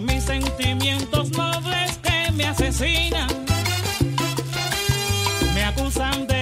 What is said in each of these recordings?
mis sentimientos nobles que me asesinan. Me acusan de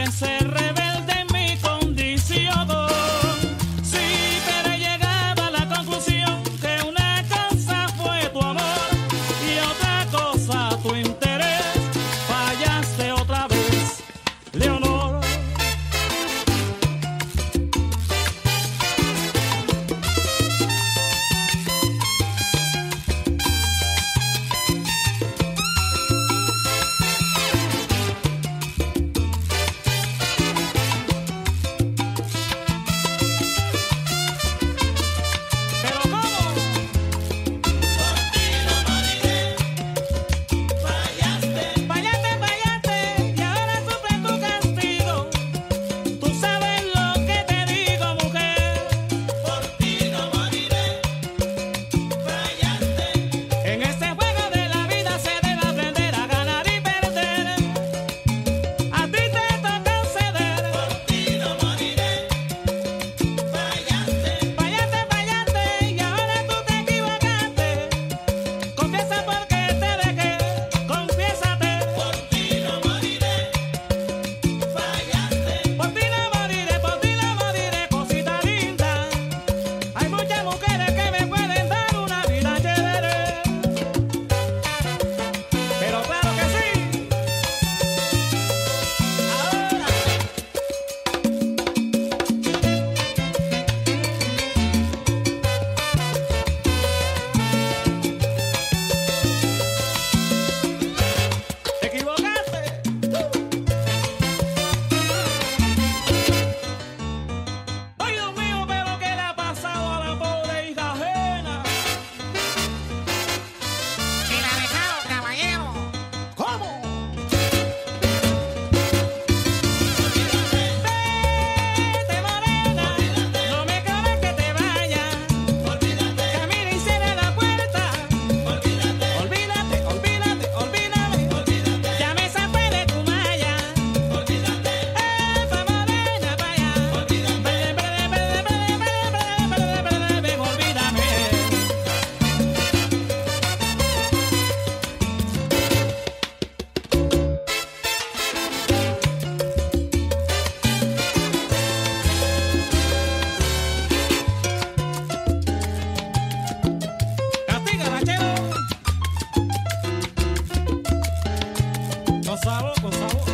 por favor, por.